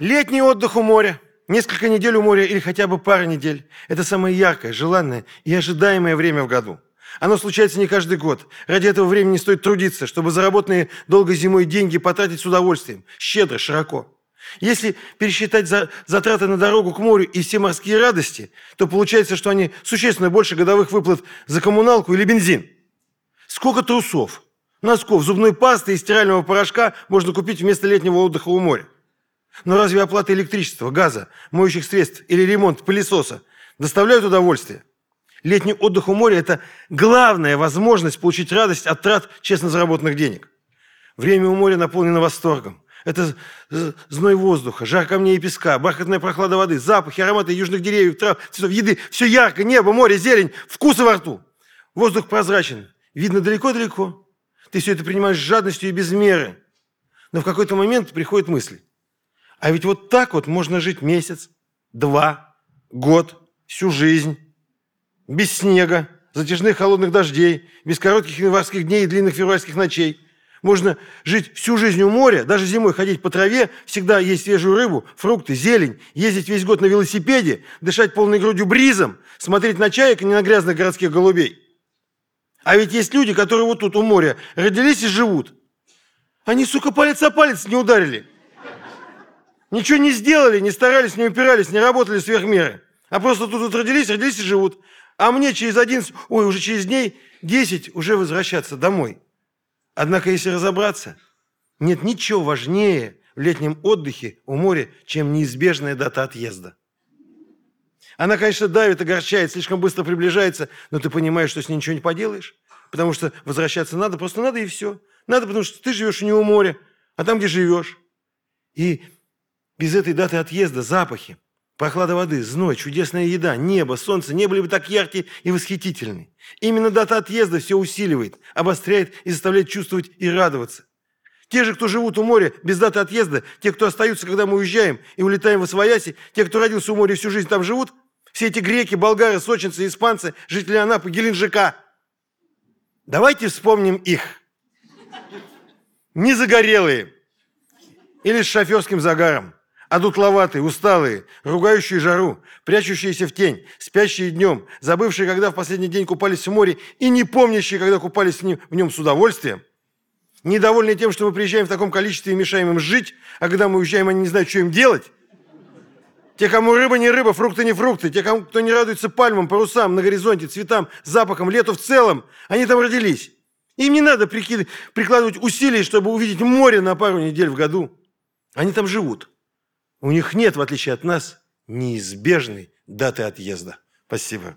Летний отдых у моря, несколько недель у моря или хотя бы пара недель – это самое яркое, желанное и ожидаемое время в году. Оно случается не каждый год. Ради этого времени стоит трудиться, чтобы заработанные долгой зимой деньги потратить с удовольствием, щедро, широко. Если пересчитать за, затраты на дорогу к морю и все морские радости, то получается, что они существенно больше годовых выплат за коммуналку или бензин. Сколько трусов, носков, зубной пасты и стирального порошка можно купить вместо летнего отдыха у моря? Но разве оплата электричества, газа, моющих средств или ремонт пылесоса доставляют удовольствие? Летний отдых у моря – это главная возможность получить радость от трат честно заработанных денег. Время у моря наполнено восторгом. Это зной воздуха, жар камней и песка, бархатная прохлада воды, запахи, ароматы южных деревьев, трав, цветов, еды. Все ярко, небо, море, зелень, вкусы во рту. Воздух прозрачен, видно далеко-далеко. Ты все это принимаешь с жадностью и без меры. Но в какой-то момент приходит мысль. А ведь вот так вот можно жить месяц, два, год, всю жизнь. Без снега, затяжных холодных дождей, без коротких январских дней и длинных февральских ночей. Можно жить всю жизнь у моря, даже зимой ходить по траве, всегда есть свежую рыбу, фрукты, зелень, ездить весь год на велосипеде, дышать полной грудью бризом, смотреть на чаек и не на грязных городских голубей. А ведь есть люди, которые вот тут у моря родились и живут. Они, сука, палец о палец не ударили. Ничего не сделали, не старались, не упирались, не работали сверх меры. А просто тут вот родились, родились и живут. А мне через 11, ой, уже через дней 10 уже возвращаться домой. Однако, если разобраться, нет ничего важнее в летнем отдыхе у моря, чем неизбежная дата отъезда. Она, конечно, давит, огорчает, слишком быстро приближается, но ты понимаешь, что с ней ничего не поделаешь, потому что возвращаться надо, просто надо и все. Надо, потому что ты живешь не у моря, а там, где живешь. И без этой даты отъезда запахи, прохлада воды, зной, чудесная еда, небо, солнце не были бы так яркие и восхитительны. Именно дата отъезда все усиливает, обостряет и заставляет чувствовать и радоваться. Те же, кто живут у моря без даты отъезда, те, кто остаются, когда мы уезжаем и улетаем в Освояси, те, кто родился у моря и всю жизнь там живут, все эти греки, болгары, сочинцы, испанцы, жители Анапы, Геленджика. Давайте вспомним их. Не загорелые или с шоферским загаром – а дутловатые, усталые, ругающие жару, прячущиеся в тень, спящие днем, забывшие, когда в последний день купались в море и не помнящие, когда купались в нем с удовольствием, недовольные тем, что мы приезжаем в таком количестве и мешаем им жить, а когда мы уезжаем, они не знают, что им делать, те, кому рыба не рыба, фрукты не фрукты, те, кому, кто не радуется пальмам, парусам, на горизонте, цветам, запахам, лету в целом, они там родились. Им не надо прикид... прикладывать усилий, чтобы увидеть море на пару недель в году. Они там живут. У них нет, в отличие от нас, неизбежной даты отъезда. Спасибо.